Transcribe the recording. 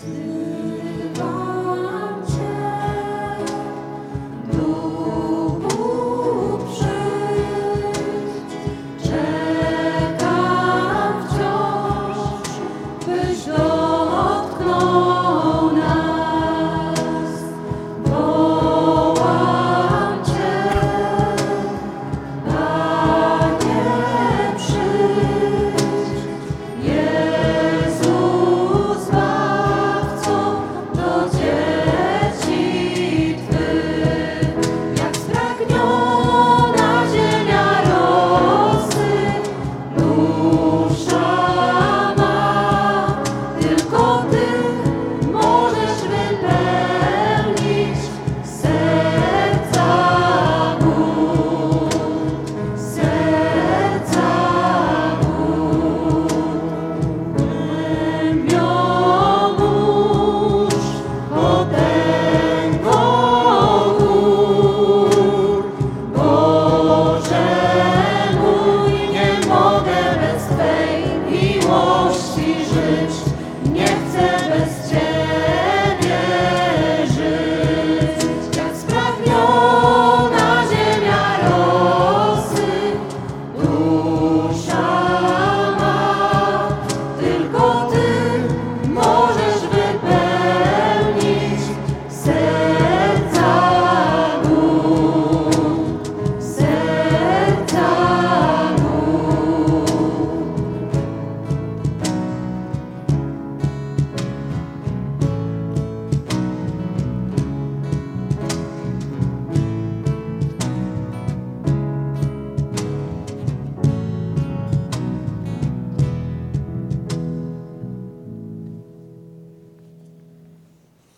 to nie chcę bez Ciebie.